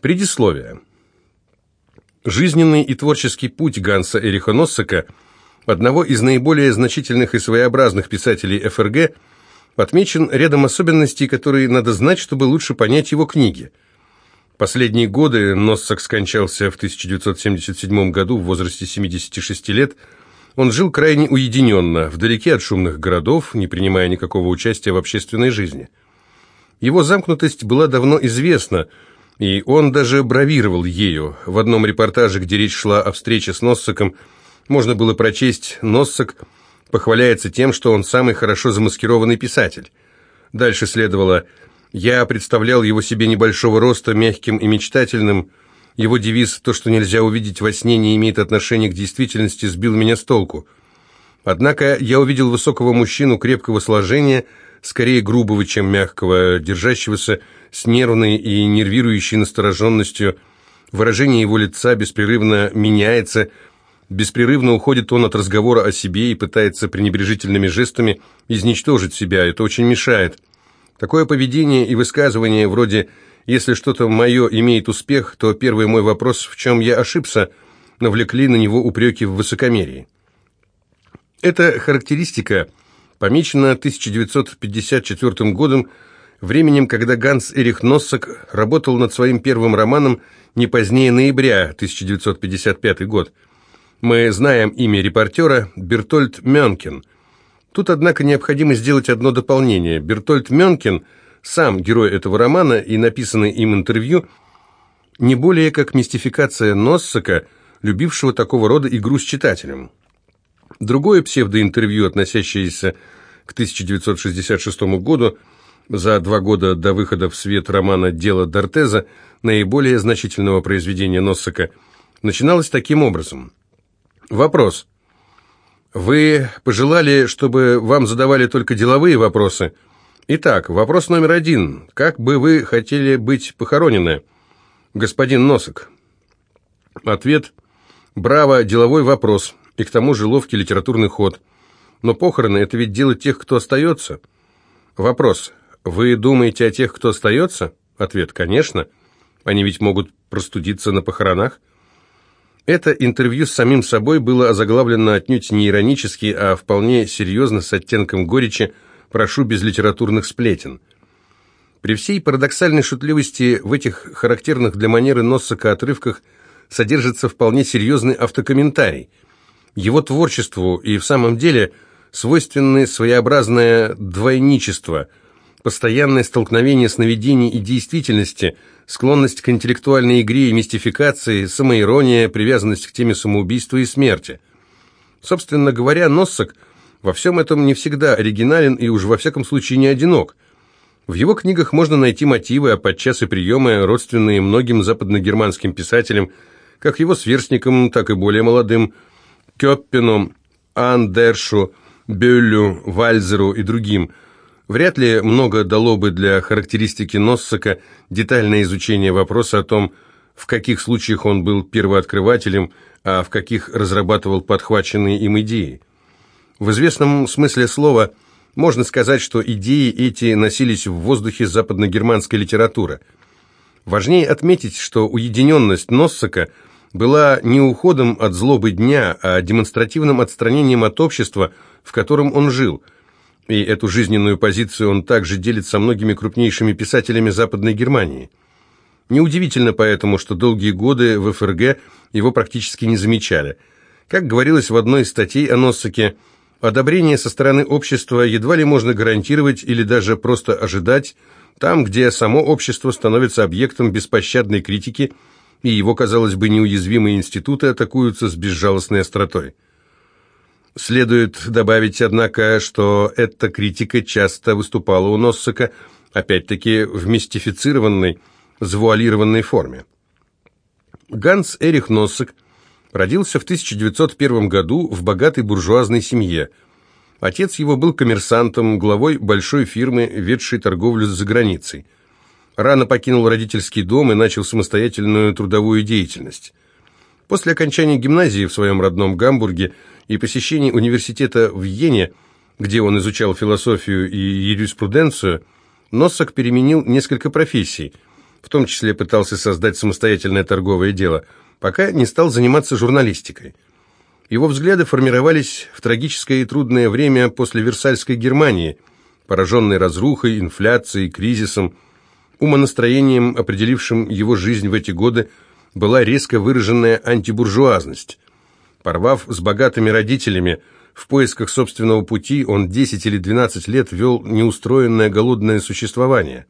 Предисловие. Жизненный и творческий путь Ганса Эриха Носсека, одного из наиболее значительных и своеобразных писателей ФРГ, отмечен рядом особенностей, которые надо знать, чтобы лучше понять его книги. Последние годы Носсек скончался в 1977 году в возрасте 76 лет. Он жил крайне уединенно, вдалеке от шумных городов, не принимая никакого участия в общественной жизни. Его замкнутость была давно известна, и он даже бравировал ею. В одном репортаже, где речь шла о встрече с Носсеком, можно было прочесть «Носсек похваляется тем, что он самый хорошо замаскированный писатель». Дальше следовало «Я представлял его себе небольшого роста, мягким и мечтательным. Его девиз «То, что нельзя увидеть во сне, не имеет отношения к действительности» сбил меня с толку. Однако я увидел высокого мужчину крепкого сложения – скорее грубого, чем мягкого, держащегося с нервной и нервирующей настороженностью. Выражение его лица беспрерывно меняется, беспрерывно уходит он от разговора о себе и пытается пренебрежительными жестами изничтожить себя, это очень мешает. Такое поведение и высказывание вроде «если что-то мое имеет успех, то первый мой вопрос, в чем я ошибся», навлекли на него упреки в высокомерии. Эта характеристика – помечено 1954 годом, временем, когда Ганс Эрих Носсак работал над своим первым романом не позднее ноября 1955 год. Мы знаем имя репортера Бертольд Мёнкин. Тут, однако, необходимо сделать одно дополнение. Бертольд Мёнкин, сам герой этого романа и написанное им интервью, не более как мистификация Носсака, любившего такого рода игру с читателем. Другое псевдоинтервью, относящееся к 1966 году, за два года до выхода в свет романа «Дело Дортеза», наиболее значительного произведения Носсака, начиналось таким образом. Вопрос. Вы пожелали, чтобы вам задавали только деловые вопросы? Итак, вопрос номер один. Как бы вы хотели быть похоронены? Господин Носок. Ответ. Браво, деловой вопрос и к тому же ловкий литературный ход. Но похороны – это ведь дело тех, кто остается. Вопрос. Вы думаете о тех, кто остается? Ответ. Конечно. Они ведь могут простудиться на похоронах. Это интервью с самим собой было озаглавлено отнюдь не иронически, а вполне серьезно, с оттенком горечи «Прошу без литературных сплетен». При всей парадоксальной шутливости в этих характерных для манеры Носсака отрывках содержится вполне серьезный автокомментарий – его творчеству и в самом деле свойственны своеобразное двойничество, постоянное столкновение сновидений и действительности, склонность к интеллектуальной игре и мистификации, самоирония, привязанность к теме самоубийства и смерти. Собственно говоря, Носсак во всем этом не всегда оригинален и уж во всяком случае не одинок. В его книгах можно найти мотивы, а подчас и приемы, родственные многим западногерманским писателям, как его сверстникам, так и более молодым, Кёппину, Андершу, Бюллю, Вальзеру и другим. Вряд ли много дало бы для характеристики Носсака детальное изучение вопроса о том, в каких случаях он был первооткрывателем, а в каких разрабатывал подхваченные им идеи. В известном смысле слова можно сказать, что идеи эти носились в воздухе западногерманской литературы. Важнее отметить, что уединенность Носсака – была не уходом от злобы дня, а демонстративным отстранением от общества, в котором он жил. И эту жизненную позицию он также делит со многими крупнейшими писателями Западной Германии. Неудивительно поэтому, что долгие годы в ФРГ его практически не замечали. Как говорилось в одной из статей о Носсаке, одобрение со стороны общества едва ли можно гарантировать или даже просто ожидать, там, где само общество становится объектом беспощадной критики – и его, казалось бы, неуязвимые институты атакуются с безжалостной остротой. Следует добавить, однако, что эта критика часто выступала у Носсака, опять-таки, в мистифицированной, завуалированной форме. Ганс Эрих Носсак родился в 1901 году в богатой буржуазной семье. Отец его был коммерсантом, главой большой фирмы, ведшей торговлю за границей – рано покинул родительский дом и начал самостоятельную трудовую деятельность. После окончания гимназии в своем родном Гамбурге и посещения университета в Йене, где он изучал философию и юриспруденцию, Носсак переменил несколько профессий. в том числе пытался создать самостоятельное торговое дело, пока не стал заниматься журналистикой. Его взгляды формировались в трагическое и трудное время после Версальской Германии, пораженной разрухой, инфляцией, кризисом. Умонастроением, определившим его жизнь в эти годы, была резко выраженная антибуржуазность. Порвав с богатыми родителями, в поисках собственного пути он 10 или 12 лет вел неустроенное голодное существование.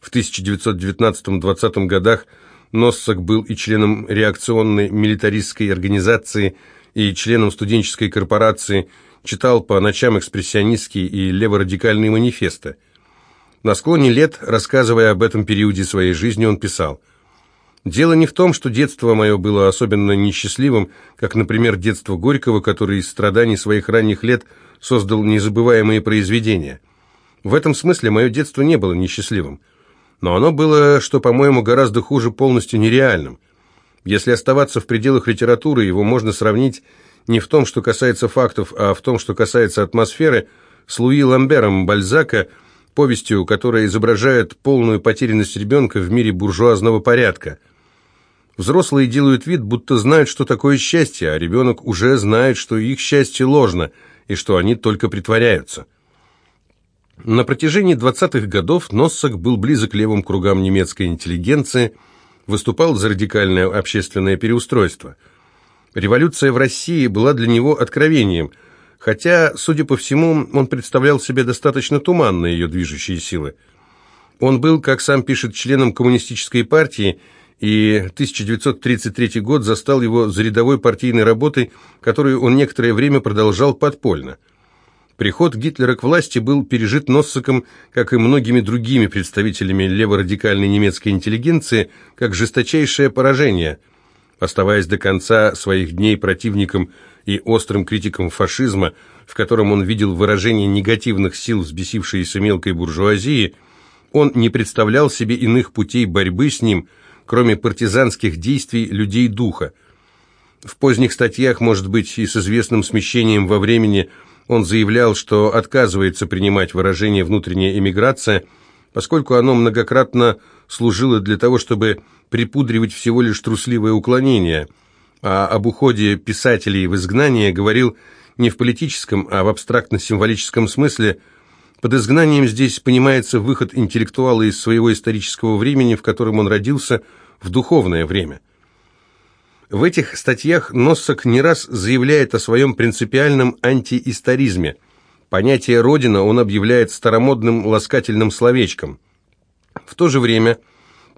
В 1919-20 годах Носсак был и членом реакционной милитаристской организации, и членом студенческой корпорации, читал по ночам экспрессионистские и леворадикальные манифесты. На склоне лет, рассказывая об этом периоде своей жизни, он писал – Дело не в том, что детство мое было особенно несчастливым, как, например, детство Горького, который из страданий своих ранних лет создал незабываемые произведения. В этом смысле мое детство не было несчастливым. Но оно было, что, по-моему, гораздо хуже полностью нереальным. Если оставаться в пределах литературы, его можно сравнить не в том, что касается фактов, а в том, что касается атмосферы, с Луи Ламбером Бальзака, повестью, которая изображает полную потерянность ребенка в мире буржуазного порядка – Взрослые делают вид, будто знают, что такое счастье, а ребенок уже знает, что их счастье ложно, и что они только притворяются. На протяжении 20-х годов Носсак был близок левым кругам немецкой интеллигенции, выступал за радикальное общественное переустройство. Революция в России была для него откровением, хотя, судя по всему, он представлял себе достаточно туманно ее движущие силы. Он был, как сам пишет, членом коммунистической партии и 1933 год застал его за рядовой партийной работой, которую он некоторое время продолжал подпольно. Приход Гитлера к власти был пережит Носсаком, как и многими другими представителями леворадикальной немецкой интеллигенции, как жесточайшее поражение. Оставаясь до конца своих дней противником и острым критиком фашизма, в котором он видел выражение негативных сил взбесившейся мелкой буржуазии, он не представлял себе иных путей борьбы с ним – кроме партизанских действий людей духа. В поздних статьях, может быть, и с известным смещением во времени, он заявлял, что отказывается принимать выражение «внутренняя эмиграция», поскольку оно многократно служило для того, чтобы припудривать всего лишь трусливое уклонение, а об уходе писателей в изгнание говорил не в политическом, а в абстрактно-символическом смысле – под изгнанием здесь понимается выход интеллектуала из своего исторического времени, в котором он родился, в духовное время. В этих статьях Носсак не раз заявляет о своем принципиальном антиисторизме. Понятие «родина» он объявляет старомодным ласкательным словечком. В то же время,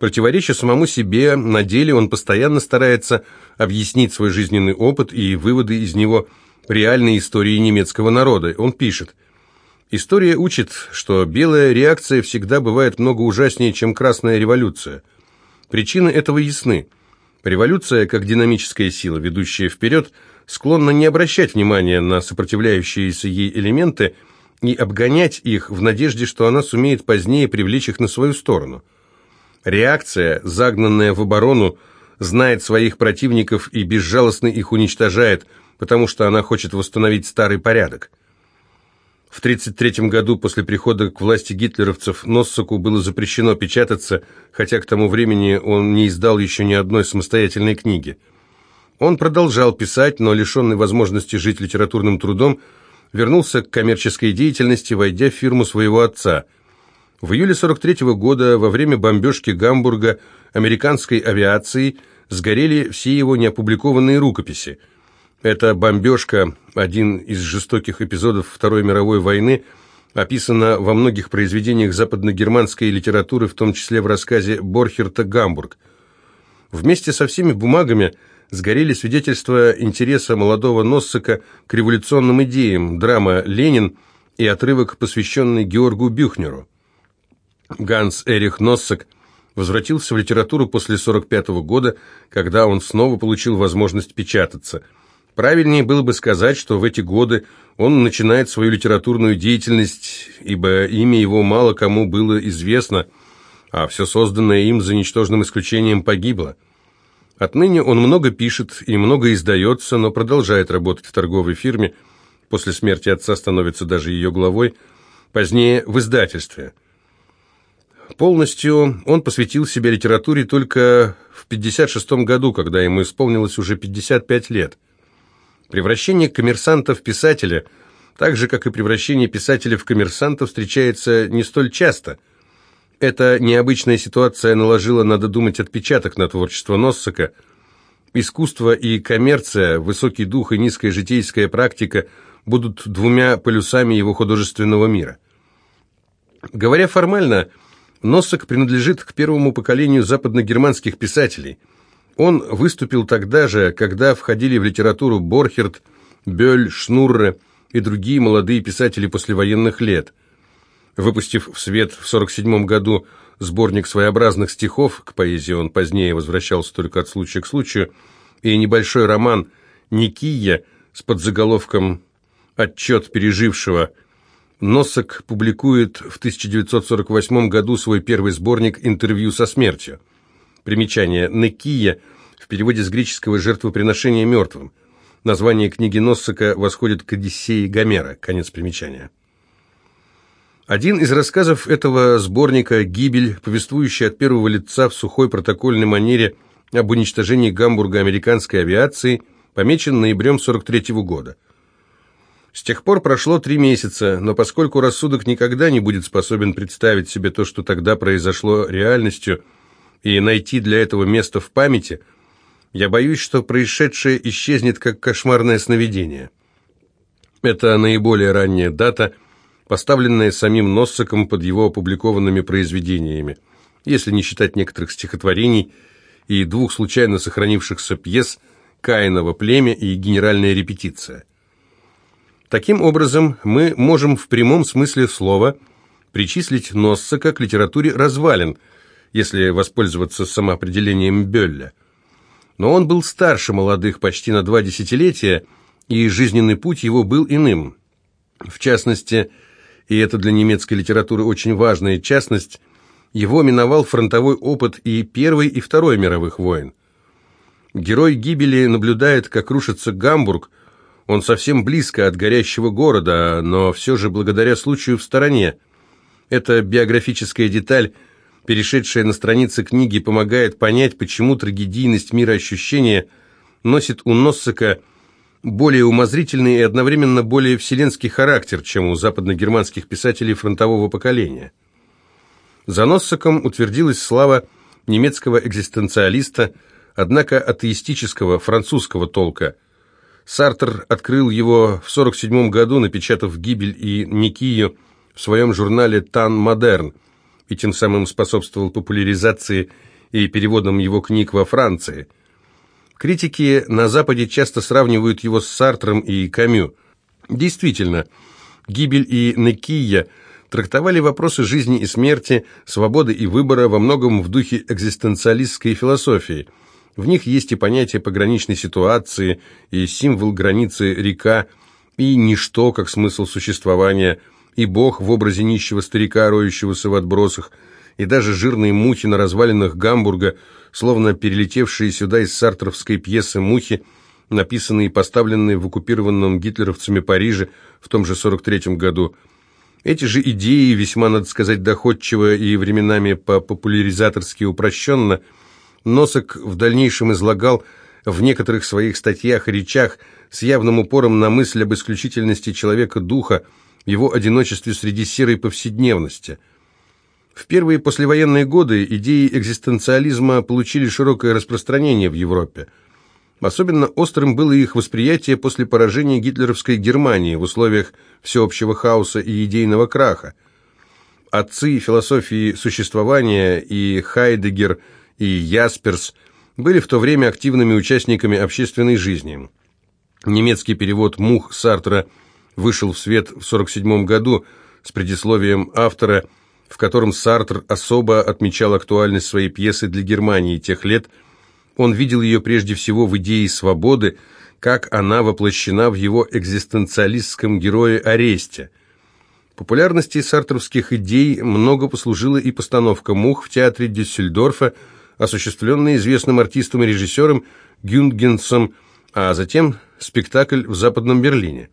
противореча самому себе, на деле он постоянно старается объяснить свой жизненный опыт и выводы из него реальной истории немецкого народа. Он пишет – История учит, что белая реакция всегда бывает много ужаснее, чем красная революция. Причины этого ясны. Революция, как динамическая сила, ведущая вперед, склонна не обращать внимания на сопротивляющиеся ей элементы и обгонять их в надежде, что она сумеет позднее привлечь их на свою сторону. Реакция, загнанная в оборону, знает своих противников и безжалостно их уничтожает, потому что она хочет восстановить старый порядок. В 1933 году после прихода к власти гитлеровцев Носсаку было запрещено печататься, хотя к тому времени он не издал еще ни одной самостоятельной книги. Он продолжал писать, но лишенный возможности жить литературным трудом, вернулся к коммерческой деятельности, войдя в фирму своего отца. В июле 43 -го года, во время бомбежки Гамбурга американской авиацией, сгорели все его неопубликованные рукописи – эта бомбежка, один из жестоких эпизодов Второй мировой войны, описана во многих произведениях западногерманской литературы, в том числе в рассказе Борхерта «Гамбург». Вместе со всеми бумагами сгорели свидетельства интереса молодого Носсака к революционным идеям, драма «Ленин» и отрывок, посвященный Георгу Бюхнеру. Ганс Эрих Носсак возвратился в литературу после 1945 года, когда он снова получил возможность печататься – Правильнее было бы сказать, что в эти годы он начинает свою литературную деятельность, ибо имя его мало кому было известно, а все созданное им за ничтожным исключением погибло. Отныне он много пишет и много издается, но продолжает работать в торговой фирме, после смерти отца становится даже ее главой, позднее в издательстве. Полностью он посвятил себе литературе только в 1956 году, когда ему исполнилось уже 55 лет. Превращение коммерсанта в писателя, так же, как и превращение писателя в коммерсанта, встречается не столь часто. Эта необычная ситуация наложила, надо думать, отпечаток на творчество Носсака. Искусство и коммерция, высокий дух и низкая житейская практика будут двумя полюсами его художественного мира. Говоря формально, Носсак принадлежит к первому поколению западногерманских писателей. Он выступил тогда же, когда входили в литературу Борхерт, Бёль, Шнурре и другие молодые писатели послевоенных лет. Выпустив в свет в 1947 году сборник своеобразных стихов, к поэзии он позднее возвращался только от случая к случаю, и небольшой роман «Никия» с подзаголовком «Отчет пережившего», Носок публикует в 1948 году свой первый сборник «Интервью со смертью». Примечание «Некия» в переводе с греческого «жертвоприношение мертвым». Название книги Носсака восходит к Одиссее Гомера. Конец примечания. Один из рассказов этого сборника «Гибель», повествующий от первого лица в сухой протокольной манере об уничтожении Гамбурга американской авиации, помечен ноябрем 43 -го года. С тех пор прошло три месяца, но поскольку рассудок никогда не будет способен представить себе то, что тогда произошло реальностью, и найти для этого место в памяти, я боюсь, что происшедшее исчезнет как кошмарное сновидение. Это наиболее ранняя дата, поставленная самим Носсаком под его опубликованными произведениями, если не считать некоторых стихотворений и двух случайно сохранившихся пьес «Каиново племя» и «Генеральная репетиция». Таким образом, мы можем в прямом смысле слова причислить Носсака к литературе развалин, если воспользоваться самоопределением Бёлля. Но он был старше молодых почти на два десятилетия, и жизненный путь его был иным. В частности, и это для немецкой литературы очень важная частность, его миновал фронтовой опыт и Первой, и Второй мировых войн. Герой гибели наблюдает, как рушится Гамбург, он совсем близко от горящего города, но все же благодаря случаю в стороне. Эта биографическая деталь, перешедшая на страницы книги, помогает понять, почему трагедийность мира ощущения носит у Носсака более умозрительный и одновременно более вселенский характер, чем у западногерманских писателей фронтового поколения. За Носсаком утвердилась слава немецкого экзистенциалиста, однако атеистического французского толка – Сартер открыл его в 1947 году, напечатав «Гибель» и «Никию» в своем журнале «Тан Модерн», и тем самым способствовал популяризации и переводам его книг во Франции. Критики на Западе часто сравнивают его с Сартром и Камю. Действительно, «Гибель» и «Никия» трактовали вопросы жизни и смерти, свободы и выбора во многом в духе экзистенциалистской философии – в них есть и понятие пограничной ситуации, и символ границы река, и ничто, как смысл существования, и Бог в образе нищего старика, роющегося в отбросах, и даже жирные мухи на развалинах Гамбурга, словно перелетевшие сюда из сартровской пьесы «Мухи», написанные и поставленные в оккупированном гитлеровцами Париже в том же 43-м году. Эти же идеи, весьма, надо сказать, доходчиво и временами по-популяризаторски упрощенно – Носок в дальнейшем излагал в некоторых своих статьях и речах с явным упором на мысль об исключительности человека-духа, его одиночестве среди серой повседневности. В первые послевоенные годы идеи экзистенциализма получили широкое распространение в Европе. Особенно острым было их восприятие после поражения гитлеровской Германии в условиях всеобщего хаоса и идейного краха. Отцы философии существования и Хайдегер – и Ясперс были в то время активными участниками общественной жизни. Немецкий перевод «Мух» Сартра вышел в свет в 1947 году с предисловием автора, в котором Сартр особо отмечал актуальность своей пьесы для Германии тех лет. Он видел ее прежде всего в идее свободы, как она воплощена в его экзистенциалистском герое Аресте. Популярности сартровских идей много послужила и постановка «Мух» в театре Дюссельдорфа осуществленный известным артистом и режиссером Гюнгенсом, а затем спектакль в Западном Берлине.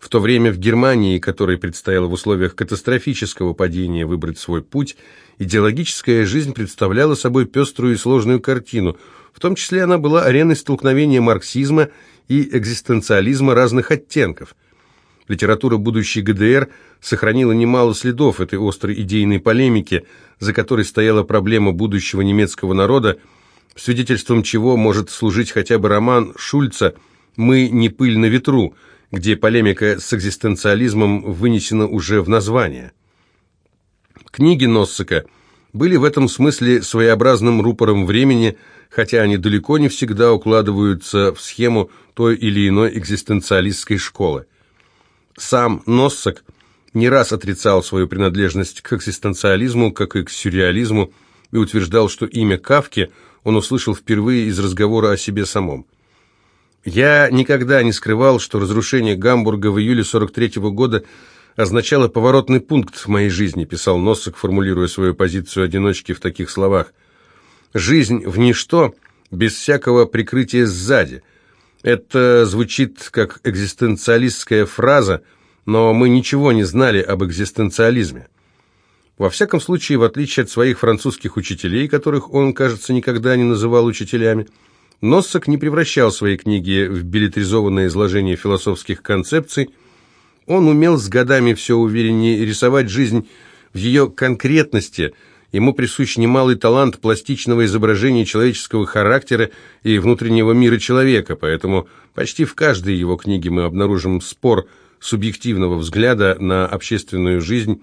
В то время в Германии, которой предстояло в условиях катастрофического падения выбрать свой путь, идеологическая жизнь представляла собой пеструю и сложную картину. В том числе она была ареной столкновения марксизма и экзистенциализма разных оттенков. Литература будущей ГДР сохранила немало следов этой острой идейной полемики, за которой стояла проблема будущего немецкого народа, свидетельством чего может служить хотя бы роман Шульца «Мы не пыль на ветру», где полемика с экзистенциализмом вынесена уже в название. Книги Носсека были в этом смысле своеобразным рупором времени, хотя они далеко не всегда укладываются в схему той или иной экзистенциалистской школы. Сам Носсек не раз отрицал свою принадлежность к экзистенциализму, как и к сюрреализму, и утверждал, что имя Кавки он услышал впервые из разговора о себе самом. Я никогда не скрывал, что разрушение Гамбурга в июле 43 -го года означало поворотный пункт в моей жизни, писал Носок, формулируя свою позицию одиночки в таких словах. «Жизнь в ничто, без всякого прикрытия сзади. Это звучит как экзистенциалистская фраза, но мы ничего не знали об экзистенциализме. Во всяком случае, в отличие от своих французских учителей, которых он, кажется, никогда не называл учителями, Носсак не превращал свои книги в билетризованное изложение философских концепций. Он умел с годами все увереннее рисовать жизнь в ее конкретности. Ему присущ немалый талант пластичного изображения человеческого характера и внутреннего мира человека, поэтому почти в каждой его книге мы обнаружим спор субъективного взгляда на общественную жизнь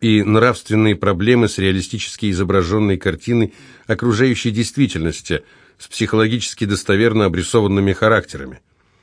и нравственные проблемы с реалистически изображенной картиной окружающей действительности – с психологически достоверно обрисованными характерами.